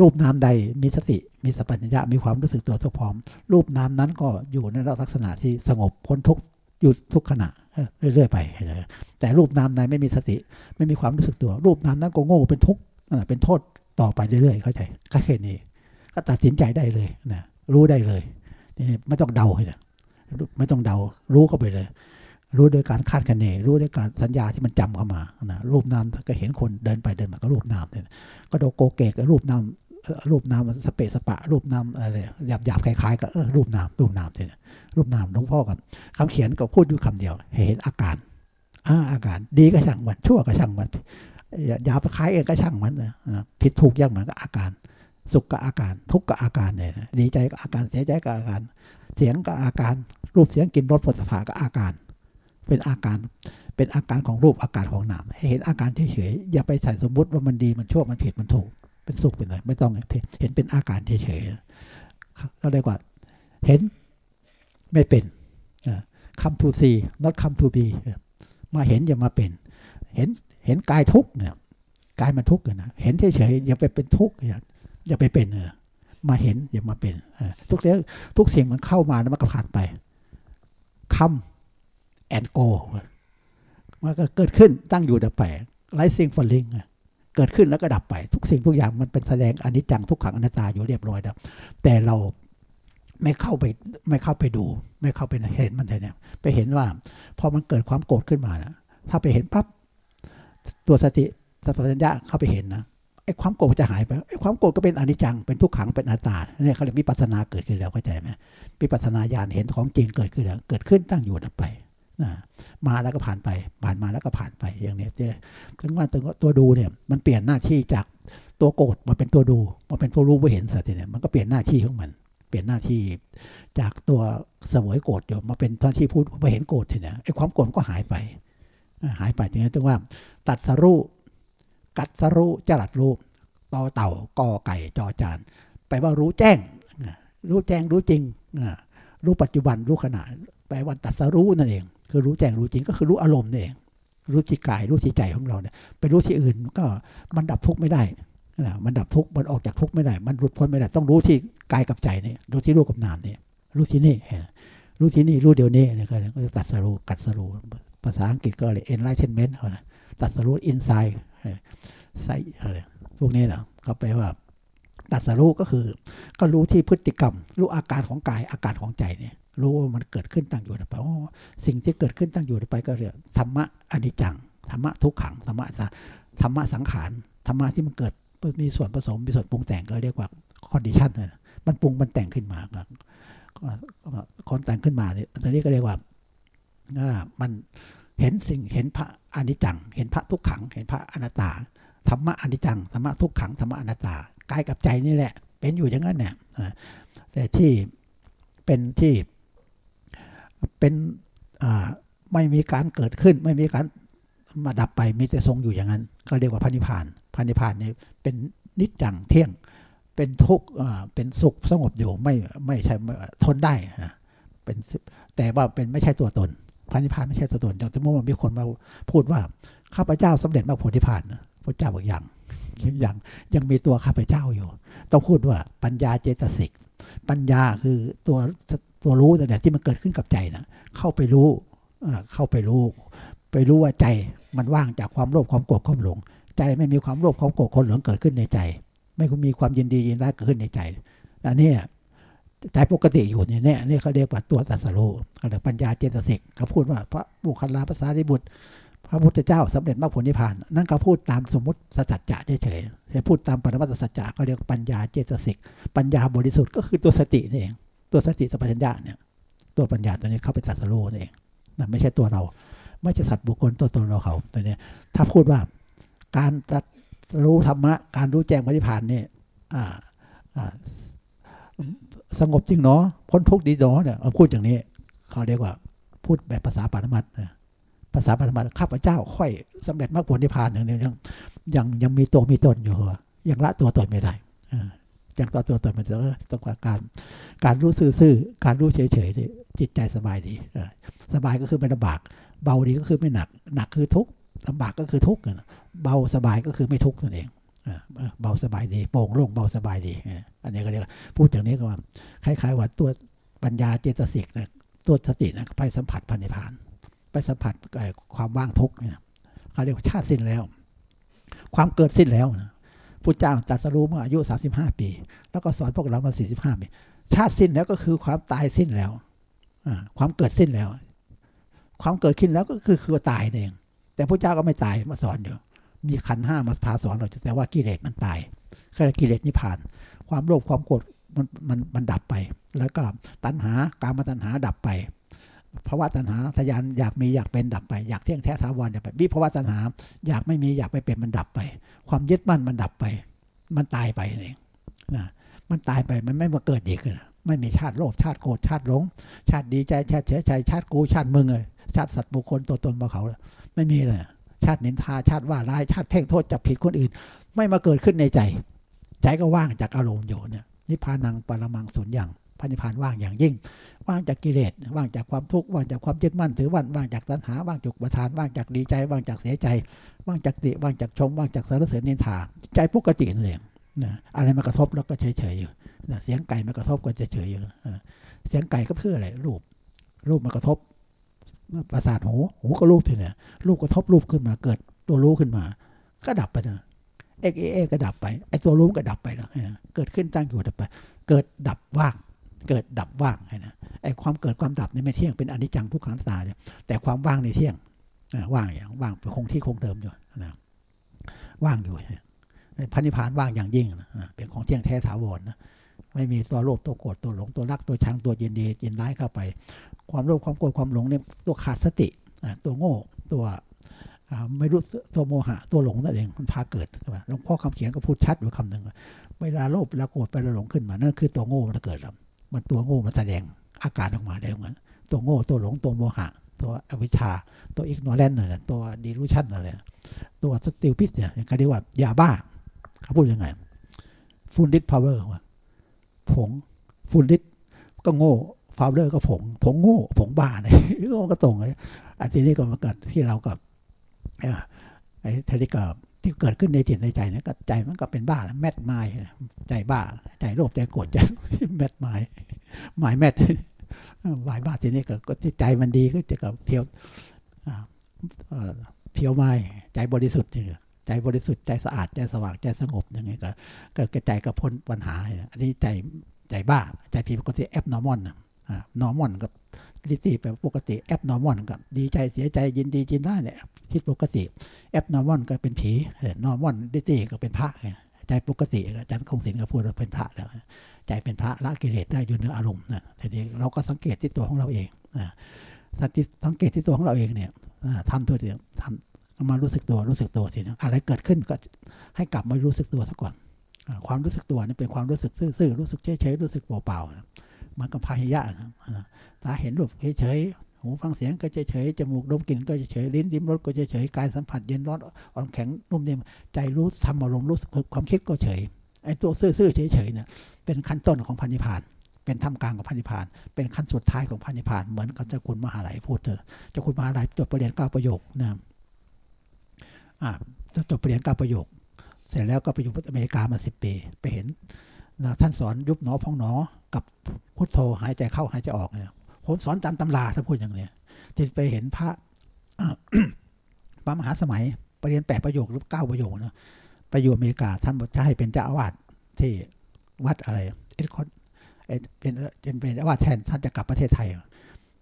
รูปนามใดมีสติมีสัพพัญญะมีความรู้สึกตัวทุกพร้อม รูปนามนั้นก็อยู่ในลักษณะที่สงบพ้นทุกอยู่ทุกขณะเรื่อยๆไปแต่รูปนามใดไม่มีสติ ไม่มีความรู้สึกตัว รูปนามนั้นก็โง่เป็นทุกข์เป็นโทษต่อไปเรื่อยๆเข้าใจก็แค่นี้ก็ตัดสินใจได้เลยนะรู้ได้เลยนี่ไม่ต้องเดาเลย ไม่ต้องเดา รู้เข้าไปเลย รู้โดยการคาดคะเน รู้ด้วยการสัญญาที่มันจำเข้ามานะรูปนามก็เห็นคนเดินไปเดินมาก็รูปนามเนี่ยก็โดโกเกกรูปนามรูปนามสเปสปะ รูปนามอะไรหยาบหยาบคล้ายๆกับรูปนามรูปนามเนี่ยรูปนามหลวงพ่อกันคำเขียนก็พูดอยู่คำเดียว เห็นอาการอาอาการดีก็ช่างมันชั่วก็ช่างมันหยาบคล้ายเองก็ช่างมันนะผิดถูกย่างมันก็อาการ สุขกับอาการ ทุกข์กับอาการเนี่ยดีใจกับอาการเสียใจกับอาการ เสียงก็อาการ รูปเสียงกลิ่นรสผลสภาก็อาการ เป็นอาการเป็นอาการของรูปอาการของนามให้เห็นอาการเฉยๆอย่าไปใส่สมมุติว่ามันดีมันชั่วมันผิดมันถูก เป็นสุขเป็นอะไรไม่ต้องเห็นเป็นอาการเฉยๆก็เรียกว่า เห็นไม่เป็นคำทูซี not คำทูบีมาเห็นอย่ามาเป็น เห็นเห็นกายทุกเนี่ยกายมันทุกข์นะเห็นเฉยๆอย่าไปเป็นทุกข์อย่าไปเป็นเออมาเห็นอย่ามาเป็นทุกเรื่องทุกสิ่งมันเข้ามาแล้วมันก็ผ่านไป คำแอนโกมันก็เกิดขึ้นตั้งอยู่ดับไปไลซิงฟอลลิงเกิดขึ้นแล้วก็ดับไป ทุกสิ่งทุกอย่างมันเป็นแสดงอนิจจังทุกขังอนัตตาอยู่เรียบร้อยแล้วแต่เราไม่เข้าไปไม่เข้าไปดู ไม่เข้าไปเห็นมันเลยเนี่ย ไปเห็นว่าพอมันเกิดความโกรธขึ้นมานะถ้าไปเห็นปั๊บตัวสติสัพพัญญะเข้าไปเห็นนะ ไอ้ความโกรธจะหายไปไอ้ความโกรธก็เป็นอนิจจังเป็นทุกขังเป็นอนัตตาเนี่ยเขาเรียกวิปัสนาเกิดขึ้นแล้วเข้าใจไหมวิปัสนาญาณเห็นของจริงเกิดขึ้นแล้วเกิดขึ้นตั้งอยู่ดับไปนะมาแล้วก็ผ่านไป ผ่านมาแล้วก็ผ่านไปอย่างนี้เจถึงว่าตัวดูเนี่ยมันเปลี่ยนหน้าที่จากตัวโกรธมาเป็นตัวดูมาเป็นตัวรู้ไปเห็นสัตว์เนี่ยมันก็เปลี่ยนหน้าที่ของมัน เปลี่ยนหน้าที่จากตัวเสวยโกรธอยู่มาเป็นหน้าที่พูดไปเห็นโกรธทีเนี่ยไอ้ความโกรธก็หายไปหายไปทีนี้ถึงว่าตัดสรู้ กัดสรู้จรัดรู้ต่อเต่ากอไก่จอจานแปลว่ารู้แจ้ง รู้แจ้งรู้จริง รู้ปัจจุบันรู้ขณะแปลว่าตัดสรู้นั่นเอง คือรู้แจ้งรู้จริงก็คือรู้อารมณ์นี่เอง รู้จิตกายรู้จิตใจของเราเนี่ยไปรู้ที่อื่นก็มันดับทุกข์ไม่ได้นะมันดับทุกข์มันออกจากทุกข์ไม่ได้ มันหลุดพ้นไม่ได้ ต้องรู้ที่กายกับใจนี่รู้ที่รูปกับนามนี่รู้ที่นี่รู้ที่นี่รู้เดียวนี้เนี่ยก็เรียกตัดสรู้กัดสรู้ภาษาอังกฤษก็เลย enlightenment เขานะ ตัดสรู้ insight ไซอะไรพวกนี้นะเขาแปลว่าตรัสรู้ก็คือ ก็รู้ที่พฤติกรรม รู้อาการของกายอาการของใจเนี่ยรู้ว่ามันเกิดขึ้นตั้งอยู่ไปอ๋อสิ่งที่เกิดขึ้นตั้งอยู่ไปก็เรียกธรรมะอนิจจังธรรมะทุกขังธรรมะธรรมะสังขารธรรมะที่มันเกิดมีส่วนผสมมีส่วนปรุงแต่งก็เรียกว่า condition เลยมันปรุงมันแต่งขึ้นมาก็ con แต่งขึ้นมาเนี่ยตอนนี้ก็เรียกว่ามัน เห็นสิ่งเห็นพระอนิจจัง เห็นพระทุกขัง เห็นพระอนัตตาธรรมะอนิจจังธรรมะทุกขังธรรมะอนัตตากายกับใจนี่แหละ เป็นอยู่อย่างนั้นเนี่ยแต่ที่เป็นที่เป็นไม่มีการเกิดขึ้น ไม่มีการมาดับไปมีแต่ทรงอยู่อย่างนั้น ก็เรียกว่าพระนิพพานพระนิพพานนี่เป็นนิจจังเที่ยงเป็นทุกข์เป็นสุขสงบอยู่ไม่ไม่ใช่ทนได้นะเป็นแต่ว่าเป็นไม่ใช่ตัวตน พระนิพพานไม่ใช่ตัวตนอย่างสมมติว่ามีคนมาพูดว่าข้าพเจ้าสำเร็จมรรคผลนิพพานพระเจ้าบอกอยังยังยังมีตัวข้าพเจ้าอยู่ ต้องพูดว่าปัญญาเจตสิก ปัญญาคือตัวตัวรู้แต่ยที่มันเกิดขึ้นกับใจนะเข้าไปรู้เข้าไปรู้ ไปรู้ว่าใจมันว่างจากความโลภความโกรธความหลง ใจไม่มีความโลภความโกรธความหลงเกิดขึ้นในใจ ไม่มีความยินดียินร้ายเกิดขึ้นในใจอันนี้ ใจปกติอยู่เนี่ยเนี่ยนี่เขาเรียกว่าตัวตัสรู้หรือปัญญาเจตสิกเขาพูดว่าพระบุคลาภาษาริบุตร พระพุทธเจ้าสำเร็จมรรคผลนิพพาน นั่นเขาพูดตามสมมติสัจจะเฉยๆแต่พูดตามปรมัตสัจจะเขาเรียกปัญญาเจตสิก ปัญญาบริสุทธิ์ก็คือตัวสตินี่เอง ตัวสติสัพพัญญาเนี่ย ตัวปัญญาตัวนี้เข้าไปตัสรู้นี่เองนะไม่ใช่ตัวเรา ไม่ใช่สัตว์บุคคลตัวตนเราเขาตัวนี้ถ้าพูดว่าการตัดรู้ธรรมะการรู้แจ้งปฏิพานนี่ สงบจริงเนาะพ้นทุกข์ดีเนาะเนี่ยพูดอย่างนี้ เขาเรียกว่า พูดแบบภาษาปรมัตภาษาปรมัตข้าพเจ้าค่อยสำเร็จมรรคผลนิพพานอย่างนี้ยังยังยังมีตัวมีตนอยู่ยังละตัวตนไม่ได้อย่างตัวตัวตนมันจะต้องการการรู้ซื่อๆการรู้เฉยๆจิตใจสบายดีสบายก็คือไม่ลำบาก เบาดีก็คือไม่หนัก หนักคือทุกข์ลำบากก็คือทุกข์เบาสบายก็คือไม่ทุกข์นั่นเอง เบาสบายดีโปร่งโล่งเบาสบายดี อันนี้ก็เรียกพูดอย่างนี้ก็ว่าคล้ายๆว่าตัวปัญญาเจตสิกนะตัวสตินะไปสัมผัสพันธิพาน ไปสัมผัสความว่างทุกเนี่ยเขาเรียกว่าชาติสิ้นแล้ว ความเกิดสิ้นแล้วนะพุทธเจ้าตรัสรู้เมื่ออายุ 35 ปี แล้วก็สอนพวกเรามา 45 ปี ชาติสิ้นแล้วก็คือความตายสิ้นแล้วความเกิดสิ้นแล้ว ความเกิดขึ้นแล้วก็คือคือตายเอง แต่พระเจ้าก็ไม่ตายมาสอนอยู่ มีขันห้ามาพาสอนเราจะแต่ว่ากิเลสมันตายแค่กิเลสนิพพาน ความโลภความโกรธมันมันมันดับไป แล้วก็ตัณหาการมาตัณหาดับไปภาวะตัณหาทยานอยากมีอยากเป็นดับไป อยากเที่ยงแท้ถาวรดับไปวิภาวะตัณหา อยากไม่มีอยากไม่เป็นมันดับไป ความยึดมั่นมันดับไป มันตายไปเองนะมันตายไปมันไม่มาเกิดอีกนะไม่มีชาติโลภชาติโกรธชาติหลง ชาติดีใจชาติเฉยใจชาติกูชาติมึงเลยชาติสัตว์บุคคลตัวตนมาเขา ไม่มีเลย ชาตินินทาชาติว่าร้ายชาติเพ่งโทษจับผิดคนอื่น ไม่มาเกิดขึ้นในใจ ใจก็ว่างจากอารมณ์อยู่เนี่ยนิพพานังปรมังสุญญ์อย่างพระนิพพานว่างอย่างยิ่ง ว่างจากกิเลสว่างจากความทุกข์ว่างจากความยึดมั่นถือวันว่างจากตัณหาว่างจากประทานว่างจากดีใจ ว่างจากเสียใจ ว่างจากติว่างจากชม ว่างจากสารเสริญนินทา ใจปกตินั่นเองนะอะไรมากระทบแล้วก็เฉยเฉยอยู่นะเสียงไก่มากระทบก็จะเฉยอยู่นะเสียงไก่ก็เพื่ออะไรรูป รูปมากระทบ ประสาทหูหูก็รูปทีเนี่ยรูปกระทบรูปขึ้นมาเกิดตัวรู้ขึ้นมา ก็ดับไปนะเอ็กเอก็ดับไปไอตัวรู้ก็ดับไปนะเกิดขึ้นตั้งอยู่ดับไป เกิดดับว่าง เกิดดับว่างนะไอความเกิดความดับนี่ไม่เที่ยงเป็นอนิจจังทุกขังตาแต่ความว่างในเที่ยงว่างอย่างว่างคงที่คงเดิมอยู่นะว่างอยู่พันธิพานว่างอย่างยิ่งนะเป็นของเที่ยงแท้ถาวรนะไม่มีตัวโลภตัวโกรธตัวหลงตัวรักตัวชังตัวยินดียินร้ายเข้าไป ความโลภความโกรธความหลงเนี่ยตัวขาดสติตัวโง่ตัวไม่รู้ตัวโมหะตัวหลงนั่นเองมันพาเกิดหลวงพ่อคำเขียนก็พูดชัดอยู่คำหนึ่งเวลาโลภเวลาโกรธไปหลงขึ้นมานั่นคือตัวโง่มันเกิดแล้วมันตัวโง่มันแสดงอาการออกมาได้เหมือนตัวโง่ตัวหลงตัวโมหะ ตัวอวิชชา ตัว ignorance นั่นแหละตัว delusion นั่นแหละตัว stupid เนี่ยเขาเรียกว่ายาบ้าเขาพูดยังไง foolish powder ว่าผง foolish ก็โง่ powder ก็ผง ผงโง่ ผงบ้าเนี่ยก็ตรงเลยอันนี้ก็มาเกิดที่เรากับไอ้เทลิกับที่เกิดขึ้นในจิตในใจเนี่ยก็ใจมันก็เป็นบ้า mad mindใจบ้า ใจโลภใจโกรธใจแมดไม้ไม้แมดวายบ้าทีนี้ก็ใจมันดีก็จะกับเพียวเพียวไม้ใจบริสุทธิ์นี่ใจบริสุทธิ์ใจสะอาดใจสว่างใจสงบยังไงก็เกิดกระจายกับพ้นปัญหา อันนี้ใจใจบ้า ใจผิดปกติแอบนอร์มอน นอร์มอนกับลิตี้แปลปกติแอบนอร์มอนกับดีใจเสียใจยินดียินได้เนี่ยผิดปกติabnormal ก็เป็นผี normality ก็เป็นพระใจปกติอาจารย์คงศิลป์ก็พูดว่าเป็นพระแล้วใจเป็นพระละกิเลสได้อยู่เหนืออารมณ์นะทีนี้เราก็สังเกตที่ตัวของเราเองสังเกตที่ตัวของเราเองเนี่ยทำตัวเดียวทำมารู้สึกตัวรู้สึกตัวสิอะไรเกิดขึ้นก็ให้กลับมารู้สึกตัวซะก่อน ความรู้สึกตัวนี่เป็นความรู้สึกซื่อๆรู้สึกเฉยๆรู้สึกเปล่าๆ มันก็พาหิยะนะตาเห็นรูปเฉยๆหูฟังเสียงก็เฉยๆจมูกดมกลิ่นก็เฉยๆลิ้นดิ้มรสก็เฉยๆกายสัมผัสเย็นร้อนอ่อนแข็งนุ่มนิ่มใจรู้ทำอารมณ์รู้ความคิดก็เฉยไอ้ตัวซื่อๆเฉยๆเนี่ยเป็นขั้นต้นของพันธิพานเป็นท่ามกลางของพันธิพานเป็นขั้นสุดท้ายของพันธิพานเหมือนกับเจ้าคุณมหาลัยพูดเถอะเจ้าคุณมหาลัยจบปรริญญาเก้าประโยคนะอ่าจบปรริญญาเก้าประโยค เสร็จแล้วก็ไปอยู่อเมริกามาสิบปีไปเห็น นะท่านสอนยุบหนอพองหนอ กับพุทโธหายใจเข้าหายใจออกเนี่ยผมสอนตามตำราถ้าพูดอย่างนี้ที่ไปเห็นพระพระมหาสมัยปรริญญาแปดประโยคหรือเก้าประโยคนะไปอยู่อเมริกาท่านบอกจะให้เป็นเจ้าอาวาสที่วัดอะไรเอ็ดคอนเป็นเป็นเป็นเจ้าอาวาสแทนท่านจะกลับประเทศไทย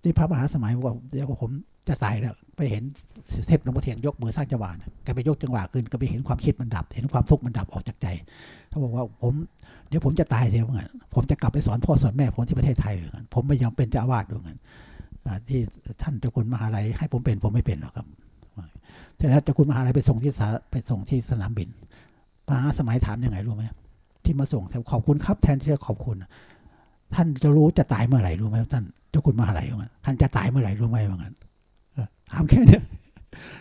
ที่พระมหาสมัยบอกเดี๋ยวผมจะตายแล้วไปเห็นเทพหลวงพ่อเทียนยกมือสร้างจังหวะก็ไปยกจังหวะขึ้นก็ไปเห็นความคิดมันดับ เห็นความทุกข์มันดับออกจากใจเขาบอกว่าผมเดี๋ยวผมจะตายเสียเหมือนกันผมจะกลับไปสอนพ่อสอนแม่ผมที่ประเทศไทยเหมือนกันผมไม่ยอมเป็นเจ้าอาวาสด้วยกันที่ท่านเจ้าคุณมหาลัยให้ผมเป็นผมไม่เป็นหรอกครับทีนี้เจ้าคุณมหาลัยไปส่งที่ไปส่งที่สนามบินมหาสมัยถามยังไงรู้ไหมที่มาส่งขอบคุณครับแทนที่จะขอบคุณ ท่านจะรู้จะตายเมื่อไหร่รู้ไหมท่าน จ้าคุณมหาลัยว่าท่านจะตายเมื่อไหร่รู้ไหมว่างั้นถามแค่นี้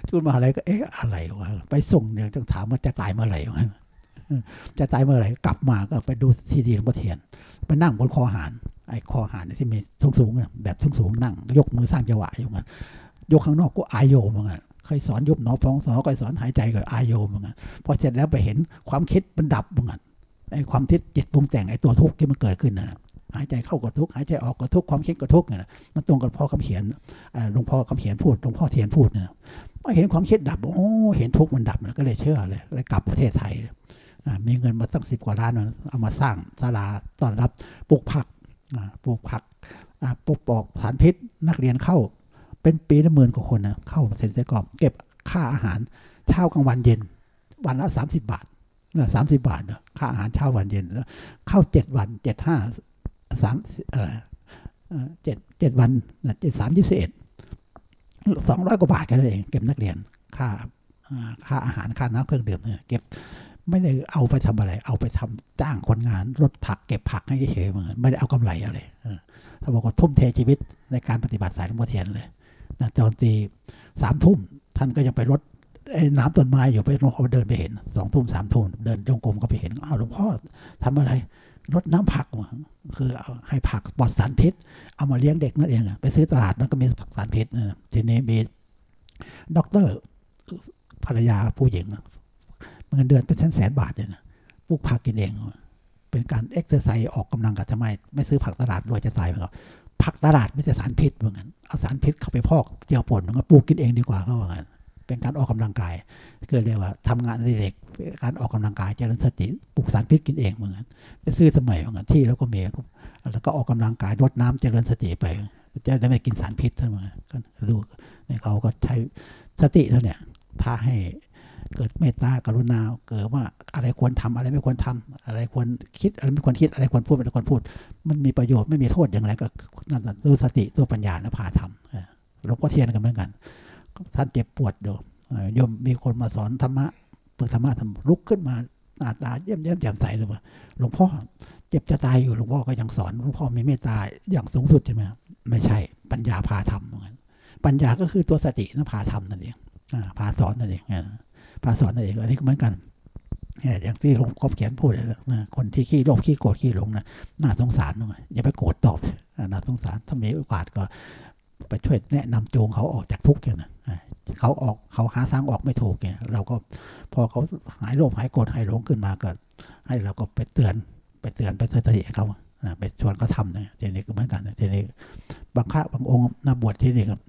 ทูตมหาลัยก็เอ๊ะอะไรวะไปส่งเนี่ยต้องถามว่าจะตายเมื่อไหร่วะจะตายเมื่อไหร่กลับมาก็ไปดูซีดีหลวงพ่อเทียน ไปนั่งบนคอหานไอ้คอหานที่มีสูงสูงแบบสูงสูงนั่ง ยกมือสร้างจังหวะอยู่กันยกข้างนอกก็อายโยเหมือนกันเคยสอนยุบหนอฟองสอเคยสอนหายใจก็อายโยเหมือนกันพอเสร็จแล้วไปเห็นความคิดมันดับเหมือนกันไอ้ความทิศจิตปรุงแต่งไอ้ตัวทุกข์ที่มันเกิดขึ้นนะ หายใจเข้าก็ทุกหายใจออกก็ทุกความคิดก็ทุกข์นะมันตรงกับพ่อคำเขียนหลวงพ่อคำเขียนพูดหลวงพ่อเทียนพูดเนะพอเห็นความคิดดับโอ้เห็นทุกข์มันดับก็เลยเชื่อเลยเลยกลับประเทศไทยมีเงินมาตั้งสิบกว่าล้านเอามาสร้างศาลาต้อนรับปลูกผักปลูกผักปลูกปอกสารพิษนักเรียนเข้า เป็นปีละหมื่นกว่าคนนะเข้าเซ็นเซกอบเก็บค่าอาหารเช้ากลางวันเย็น วันละสามสิบบาทเนี่ยสามสิบบาทเนะค่าอาหารเช้าวันเย็น เข้าเจ็ดวันเจ็ดห้า สามอะไรเจ็ดเจ็ดวันเจ็ดสามยี่สิบเอ็ดสองร้อยกว่าบาทกันเองเก็บนักเรียนค่าค่าอาหารค่าน้ำเครื่องดื่มเนี่ยเก็บไม่ได้เอาไปทำอะไร เอาไปทำจ้างคนงานรถผักเก็บผักให้เฉยเหมือนไม่ได้เอากำไรอะไรเขาบอกว่าทุ่มเทชีวิตในการปฏิบัติสายหลวงพ่อเทียนเลยนะตอนตีสามทุ่มท่านก็ยังไปรถไอ้น้ำต้นไม้อยู่ไปลงพ่อเดินไปเห็นสองทุ่มสามทุ่มเดินจงกรมก็ไปเห็นอ้าวหลวงพ่อทำอะไร รดน้ำผักคือเอาให้ผักปลอดสารพิษ เอามาเลี้ยงเด็กนั่นเองไปซื้อตลาดนั้นก็มีผักสารพิษทีนี้มีด็อกเตอร์ภรรยาผู้หญิงเงินเดือนเป็นแสนแสนบาทเลยนะปลูกผักกินเอง เป็นการ exercise ออกกำลังกายทำไม ไม่ซื้อผักตลาดรวยจะตายไปก่อนผักตลาดไม่ใช่สารพิษเหมือนกันเอาสารพิษเข้าไปพอกเจียวป่นมันก็ปลูกกินเองดีกว่าเขาว่างั้น เป็นการออกกำลังกายก็เรียกว่าทำงานอดิเรกการออกกำลังกายเจริญสติปลูกสารพิษกินเองเหมือนกันไปซื้อสมัยเหมือนกันที่แล้วก็เมียแล้วก็ออกกำลังกายรดน้ำเจริญสติไปจะได้ไม่กินสารพิษใช่ไหมก็รู้ในเขาก็ใช้สติเท่านี้พาให้เกิดเมตตากรุณาเกิดว่าอะไรควรทำอะไรไม่ควรทำอะไรควรคิดอะไรไม่ควรคิดอะไรควรพูดอะไม่ควรพูด มันมีประโยชน์ไม่มีโทษอย่างไรก็นั่นตัวสติตัวปัญญาและพาทำหลวงพ่อเทียนกันเหมือนกัน ท่านเจ็บปวดโยมโยมมีคนมาสอนธรรมะเปิดธรรมะทำลุกขึ้นมาหน้าตาเยี่ยมเยี่ยมแจ่มใสเลยว่าหลวงพ่อเจ็บจะตายอยู่หลวงพ่อก็ยังสอนหลวงพ่อมีเมตตาอย่างสูงสุดใช่ไหมไม่ใช่ปัญญาพาทำเหมือนกันปัญญาก็คือตัวสตินะพาทำนั่นเองพาสอนนั่นเองพาสอนนั่นเองอันนี้ก็เหมือนกันอย่างที่หลวงพ่อเขียนพูดเลยนะคนที่ขี้โลภขี้โกรธขี้หลงนะน่าสงสารหน่อยอย่าไปโกรธตอบน่าสงสารถ้ามีโอกาสก็ ไปช่วยแนะนำจูงเขาออกจากทุกข์กันนะ เขาออกเขาหาทางออกไม่ถูกเนี่ย เราก็พอเขาหายโลภหายโกรธหายหลงขึ้นมาก็ให้เราก็ไปเตือน ไปเตือนไปเตือนเขาไปชวนเขาทำเนะทีนี้ก็เหมือนกันทีนี้บางข้าบางองค์นาบวชที่นี่ครับ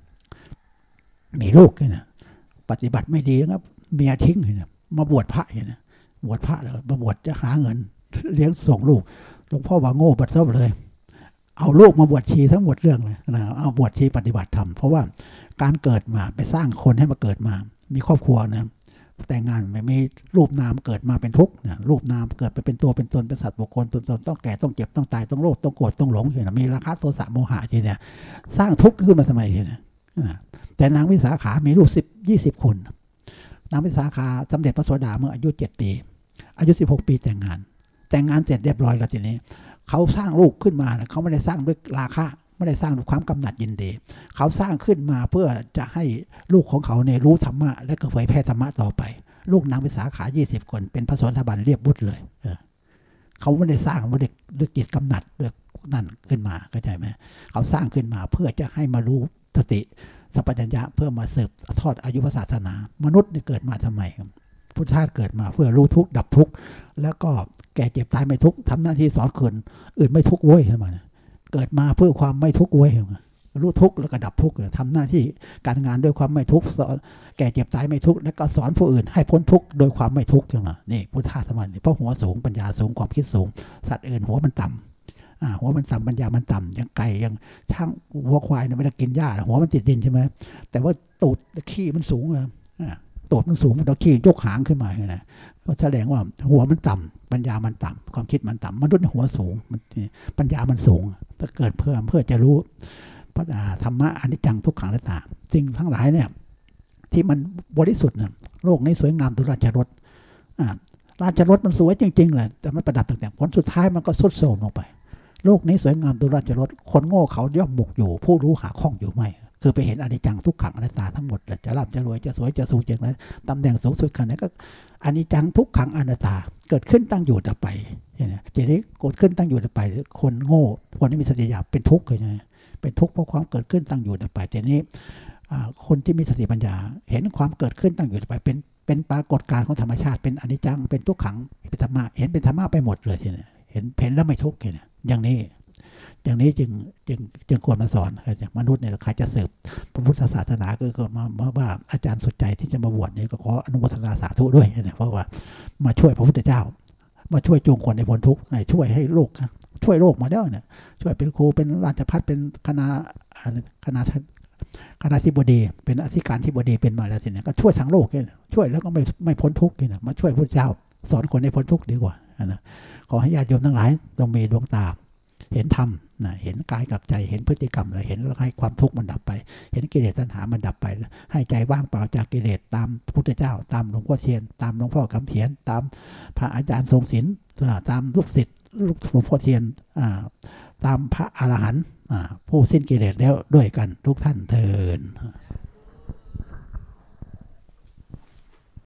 มีลูกเนี่ยปฏิบัติไม่ดีนะครับเมียทิ้งเนี่ยมาบวชพระเนี่ยบวชพระแล้วมาบวชจะหาเงิน เลี้ยงส่งลูกหลวงพ่อว่าโง่บัดซบเลย เอาลูกมาบวชชีทั้งหมดเรื่องเลยนะเอาบวชชีปฏิบัติธรรมเพราะว่าการเกิดมาไปสร้างคนให้มาเกิดมา มีครอบครัวนะแต่งงานไม่มีรูปนามเกิดมาเป็นทุกข์นะรูปนามเกิดไปเป็นตัวเป็นตนเป็นสัตว์บุคคลตนตนต้องแก่ต้องเจ็บต้องตายต้องโลภต้องโกรธต้องหลงเห็นมีราคะโทสะโมหะทีเนี่ย สร้างทุกข์ขึ้นมาทำไมทีเนี่ยแต่นางวิสาขามีลูกสิบยี่สิบคนนางวิสาขาสำเร็จพระโสดาเมื่ออายุเจ็ดปี อายุสิบหกปีแต่งงาน แต่งงานเสร็จเรียบร้อยแล้วทีนี้ เขาสร้างลูกขึ้นมาเขาไม่ได้สร้างด้วยราคะไม่ได้สร้างด้วยความกำหนัดยินดี เขาสร้างขึ้นมาเพื่อจะให้ลูกของเขาเนี่ยรู้ธรรมะ และก็เผยแพร่ธรรมะต่อไป ลูกนางวิสาขา 20 คน เป็นพระสนทบันเรียบบุตรเลยเขาไม่ได้สร้างไม่ได้ด้วยจิตกำหนัดด้วยนั่นขึ้นมาเข้าใจไหมเขาสร้างขึ้นมาเพื่อจะให้มารู้สติสัพพัญญะเพื่อมาสืบทอดอายุศาสนา มนุษย์เนี่ยเกิดมาทำไม พุทธชาติเกิดมาเพื่อรู้ทุกดับทุกแล้วก็แก่เจ็บตายไม่ทุกข์ทำหน้าที่สอนคนอื่นไม่ทุกเว้ยขึ้นมาเกิดมาเพื่อความไม่ทุกเว้ยรู้ทุกแล้วก็ดับทุกข์ทำหน้าที่การงานด้วยความไม่ทุกสอนแก่เจ็บตายไม่ทุกแล้วก็สอนผู้อื่นให้พ้นทุกโดยความไม่ทุกข์ใช่ไหมนี่พุทธะสมัยเพราะหัวสูงปัญญาสูงความคิดสูง สัตว์อื่นหัวมันต่ำหัวมันต่ำปัญญามันต่ำยังไก่ยังช่างวัวควายเนี่ยไม่ได้กินหญ้าหัวมันติดดินใช่ไหมแต่ว่าตูดขี้มันสูงอะ ตูดมันสูงมันขี้ยกหางขึ้นมาเนี่ยนะก็แสดงว่าหัวมันต่ำปัญญามันต่ำความคิดมันต่ำมนุษย์หัวสูงมันปัญญามันสูงถ้าเกิดเพื่อเพื่อจะรู้พระธรรมะอนิจจังทุกขังและตาสิ่งทั้งหลายเนี่ย ที่มันบริสุทธิ์เนี่ยโลกนี้สวยงามดุราชรถราชรถมันสวยจริงๆเลยแต่มันประดับต่างๆผลสุดท้ายมันก็สุดโทรมลงไป โลกนี้สวยงามดุราชรถคนโง่เขาย่อมบุกอยู่ ผู้รู้หาข้องอยู่ไม่ คือไปเห็นอนิจจังทุกขังอนัตตาทั้งหมดจะร่ำจะรวยจะสวยจะสูงอย่างไรตำแหน่งสูงสุดขนาดนั้นก็อนิจจังทุกขังอนัตตาเกิดขึ้นตั้งอยู่ดับไปเนี่ยทีนี้เกิดขึ้นตั้งอยู่ดับไป คนโง่คนที่มีสติญาเป็นทุกข์เลยนะเป็นทุกข์เพราะความเกิดขึ้นตั้งอยู่ดับไปทีนี้คนที่มีสติปัญญา เห็นความเกิดขึ้นตั้งอยู่ดับไป เป็นเป็นปรากฏการณ์ของธรรมชาติเป็นอนิจจังเป็นทุกขังเป็นธรรมะเห็นเป็นธรรมะไปหมดเลยทีนี้เห็นเห็นแล้วไม่ทุกข์เนี่ยอย่างนี้ อย่างนี้จึงจึงจึงควรมาสอนมนุษย์เนี่ยใครจะสืบพระพุทธศาสนาก็มาว่าอาจารย์สุดใจที่จะมาบวชเนี่ยก็ขออนุโมทนาสาธุด้วยเนี่ยเพราะว่ามาช่วยพระพุทธเจ้า มาช่วยจูงคนในพ้นทุกข์ช่วยให้โลกช่วยโลกมาแล้วเนี่ยช่วยเป็นครูเป็นราชพัฒเป็นคณะคณะคณะธิบดี เป็นอธิการธิบดีเป็นมาแล้วสิเนี่ยก็ช่วยทั้งโลกเนี่ยช่วยแล้วก็ไม่ไม่พ้นทุกข์เนี่ยมาช่วยพระเจ้า สอนคนในพ้นทุกข์ดีกว่านะขอให้ญาติโยมทั้งหลายต้องมีดวงตา เห็นธรรมนะเห็นกายกับใจเห็นพฤติกรรมอะไรเห็นแล้วให้ความทุกข์มันดับไป เห็นกิเลสตัณหามันดับไป ให้ใจว่างเปล่าจากกิเลสตามพุทธเจ้า ตามหลวงพ่อเทียน ตามหลวงพ่อคำเทียน ตามพระอาจารย์ทรงศิลป์ตามลูกศิษย์ลูกหลวงพ่อเทียนตามพระอรหันต์ผู้สิ้นกิเลสแล้วด้วยกันทุกท่านเทิน